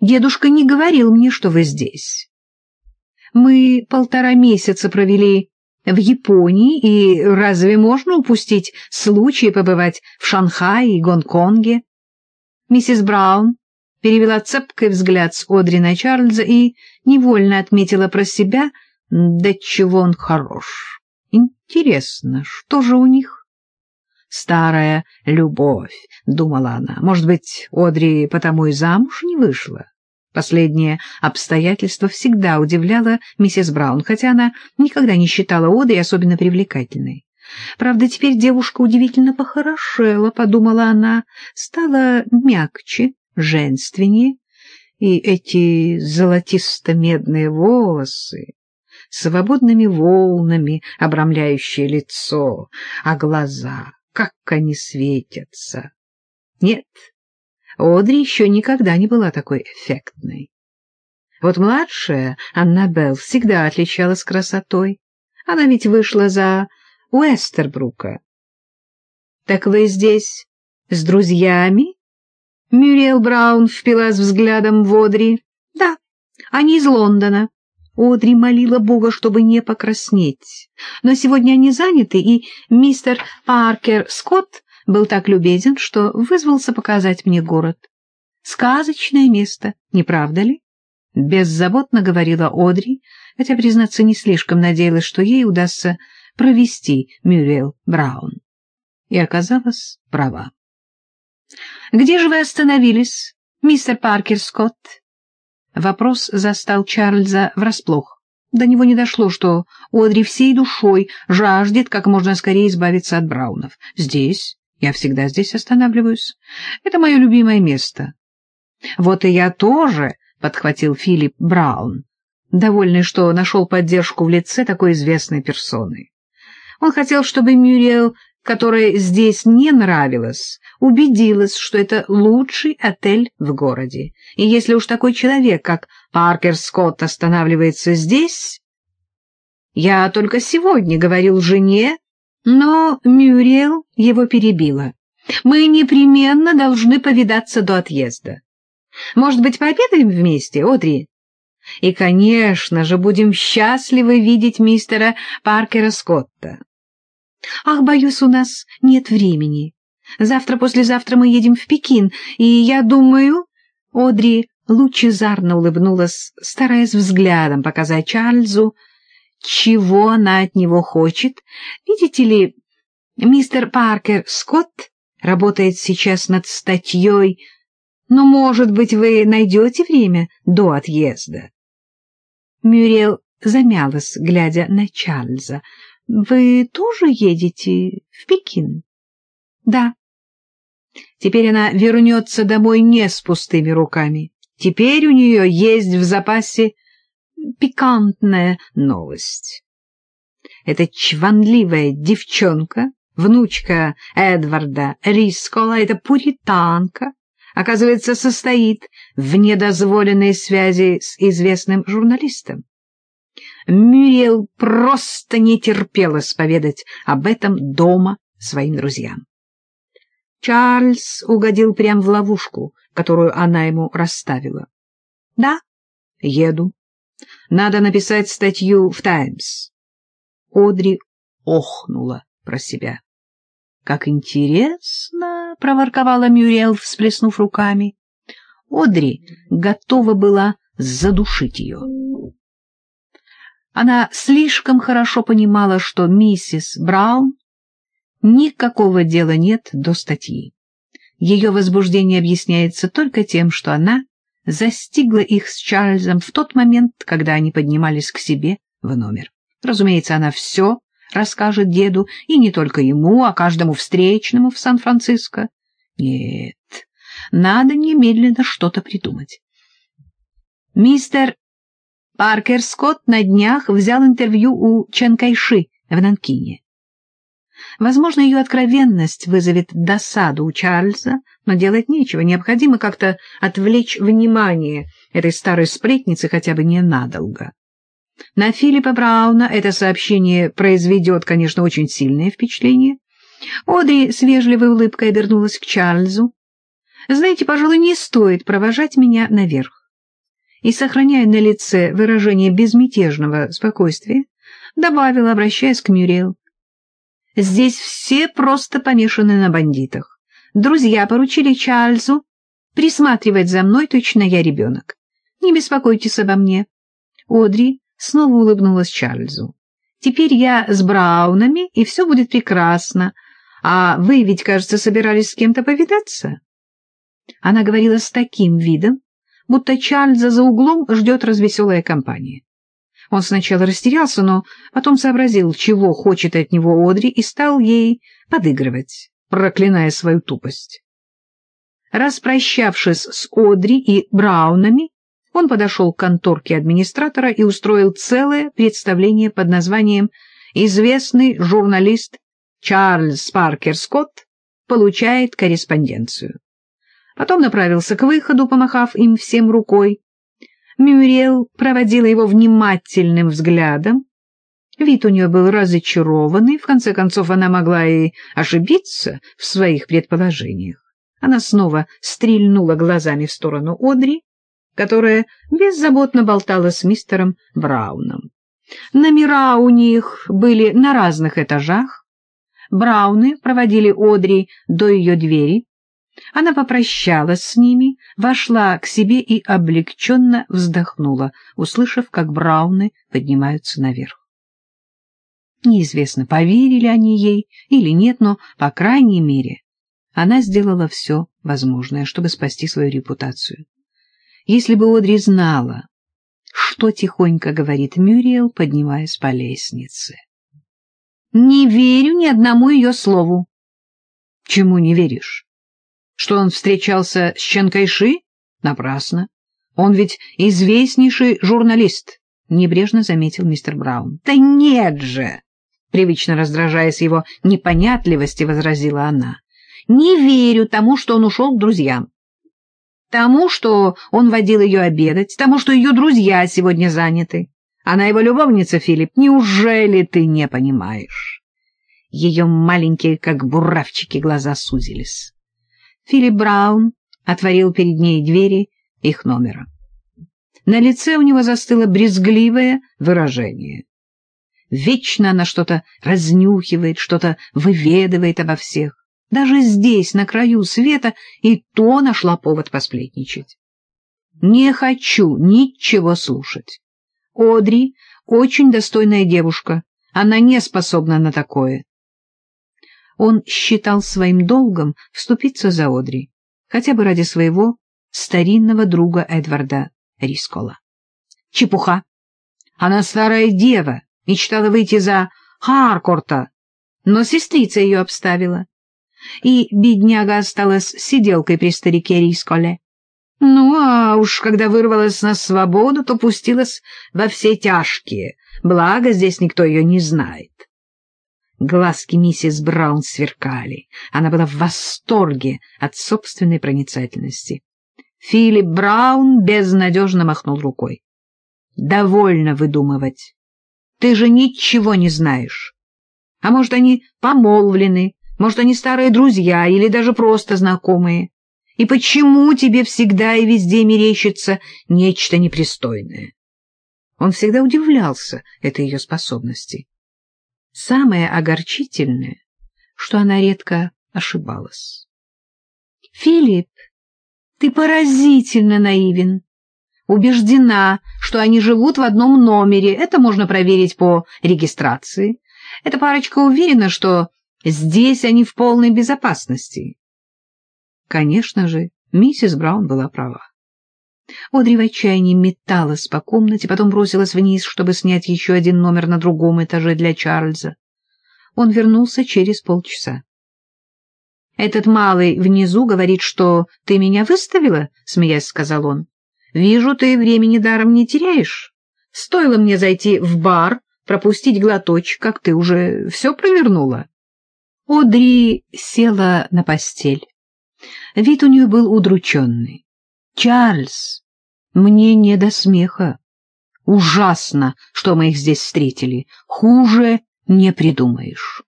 Дедушка не говорил мне, что вы здесь. Мы полтора месяца провели в Японии, и разве можно упустить случай побывать в Шанхае и Гонконге? Миссис Браун перевела цепкий взгляд с Одри на Чарльза и невольно отметила про себя, да чего он хорош. Интересно, что же у них? Старая любовь, — думала она. Может быть, Одри потому и замуж не вышла? Последнее обстоятельство всегда удивляло миссис Браун, хотя она никогда не считала Одри особенно привлекательной. Правда, теперь девушка удивительно похорошела, подумала она, стала мягче, женственнее, и эти золотисто-медные волосы, свободными волнами обрамляющие лицо, а глаза, как они светятся. Нет, Одри еще никогда не была такой эффектной. Вот младшая Аннабелл всегда отличалась красотой. Она ведь вышла за Уэстербрука. — Так вы здесь с друзьями? Мюриэл Браун впилась взглядом в Одри. — Да, они из Лондона. Одри молила Бога, чтобы не покраснеть. Но сегодня они заняты, и мистер Паркер Скотт был так любезен, что вызвался показать мне город. Сказочное место, не правда ли? Беззаботно говорила Одри, хотя, признаться, не слишком надеялась, что ей удастся провести Мюрриел Браун. И оказалась права. «Где же вы остановились, мистер Паркер Скотт?» Вопрос застал Чарльза врасплох. До него не дошло, что Одри всей душой жаждет как можно скорее избавиться от Браунов. Здесь, я всегда здесь останавливаюсь. Это мое любимое место. Вот и я тоже, — подхватил Филипп Браун, довольный, что нашел поддержку в лице такой известной персоны. Он хотел, чтобы Мюриел, которая здесь не нравилась, убедилась, что это лучший отель в городе. И если уж такой человек, как Паркер Скотт, останавливается здесь... Я только сегодня говорил жене, но Мюриел его перебила. Мы непременно должны повидаться до отъезда. Может быть, пообедаем вместе, Одри? И, конечно же, будем счастливы видеть мистера Паркера Скотта. Ах, боюсь, у нас нет времени. Завтра-послезавтра мы едем в Пекин, и я думаю... Одри лучезарно улыбнулась, стараясь взглядом показать Чарльзу, чего она от него хочет. Видите ли, мистер Паркер Скотт работает сейчас над статьей, но, может быть, вы найдете время до отъезда. Мюрриел замялась, глядя на Чарльза. — Вы тоже едете в Пекин? — Да. Теперь она вернется домой не с пустыми руками. Теперь у нее есть в запасе пикантная новость. Эта чванливая девчонка, внучка Эдварда Рискола, эта пуританка, оказывается, состоит в недозволенной связи с известным журналистом. Мюриел просто не терпела споведать об этом дома своим друзьям. Чарльз угодил прямо в ловушку, которую она ему расставила. — Да, еду, надо написать статью в «Таймс». Одри охнула про себя. «Как интересно!» — проворковала Мюрриел, всплеснув руками. Одри готова была задушить ее. Она слишком хорошо понимала, что миссис Браун никакого дела нет до статьи. Ее возбуждение объясняется только тем, что она застигла их с Чарльзом в тот момент, когда они поднимались к себе в номер. Разумеется, она все расскажет деду, и не только ему, а каждому встречному в Сан-Франциско. Нет, надо немедленно что-то придумать. Мистер Паркер Скотт на днях взял интервью у Чен Кайши в Нанкине. Возможно, ее откровенность вызовет досаду у Чарльза, но делать нечего, необходимо как-то отвлечь внимание этой старой сплетницы хотя бы ненадолго. На Филиппа Брауна это сообщение произведет, конечно, очень сильное впечатление. Одри с вежливой улыбкой обернулась к Чарльзу. «Знаете, пожалуй, не стоит провожать меня наверх. И, сохраняя на лице выражение безмятежного спокойствия, добавила, обращаясь к Мюрел. «Здесь все просто помешаны на бандитах. Друзья поручили Чарльзу присматривать за мной, точно я ребенок. Не беспокойтесь обо мне». Одри снова улыбнулась Чарльзу. «Теперь я с Браунами, и все будет прекрасно. А вы ведь, кажется, собирались с кем-то повидаться?» Она говорила с таким видом, будто Чарльза за углом ждет развеселая компания. Он сначала растерялся, но потом сообразил, чего хочет от него Одри, и стал ей подыгрывать, проклиная свою тупость. Распрощавшись с Одри и Браунами, он подошел к конторке администратора и устроил целое представление под названием «Известный журналист Чарльз Паркер Скотт получает корреспонденцию». Потом направился к выходу, помахав им всем рукой. Мюрел проводила его внимательным взглядом. Вид у нее был разочарованный, в конце концов она могла и ошибиться в своих предположениях. Она снова стрельнула глазами в сторону Одри, которая беззаботно болтала с мистером Брауном. Номера у них были на разных этажах. Брауны проводили Одри до ее двери, она попрощалась с ними, вошла к себе и облегченно вздохнула, услышав, как брауны поднимаются наверх. Неизвестно, поверили они ей или нет, но, по крайней мере, она сделала все возможное, чтобы спасти свою репутацию. Если бы Одри знала, что тихонько говорит Мюриел, поднимаясь по лестнице. «Не верю ни одному ее слову». «Чему не веришь?» Что он встречался с Чанкайши? Напрасно. Он ведь известнейший журналист, — небрежно заметил мистер Браун. — Да нет же! — привычно раздражаясь его непонятливости, возразила она. — Не верю тому, что он ушел к друзьям. Тому, что он водил ее обедать, тому, что ее друзья сегодня заняты. Она его любовница, Филипп, неужели ты не понимаешь? Ее маленькие, как буравчики, глаза сузились. Филипп Браун отворил перед ней двери их номера. На лице у него застыло брезгливое выражение. Вечно она что-то разнюхивает, что-то выведывает обо всех. Даже здесь, на краю света, и то нашла повод посплетничать. Не хочу ничего слушать. Одри очень достойная девушка, она не способна на такое он считал своим долгом вступиться за Одри, хотя бы ради своего старинного друга Эдварда Рискола. Чепуха! Она старая дева, мечтала выйти за Харкорта, но сестрица ее обставила. И бедняга осталась сиделкой при старике Рисколе. Ну, а уж когда вырвалась на свободу, то пустилась во все тяжкие, благо здесь никто ее не знает. Глазки миссис Браун сверкали. Она была в восторге от собственной проницательности. Филипп Браун безнадежно махнул рукой. «Довольно выдумывать. Ты же ничего не знаешь. А может, они помолвлены, может, они старые друзья или даже просто знакомые. И почему тебе всегда и везде мерещится нечто непристойное?» Он всегда удивлялся этой ее способности. Самое огорчительное, что она редко ошибалась. «Филипп, ты поразительно наивен. Убеждена, что они живут в одном номере. Это можно проверить по регистрации. Эта парочка уверена, что здесь они в полной безопасности». Конечно же, миссис Браун была права. Одри в отчаянии металась по комнате, потом бросилась вниз, чтобы снять еще один номер на другом этаже для Чарльза. Он вернулся через полчаса. — Этот малый внизу говорит, что ты меня выставила, — смеясь сказал он. — Вижу, ты времени даром не теряешь. Стоило мне зайти в бар, пропустить глоточек, как ты уже все провернула. Одри села на постель. Вид у нее был удрученный. Чарльз, мне не до смеха. Ужасно, что мы их здесь встретили. Хуже не придумаешь.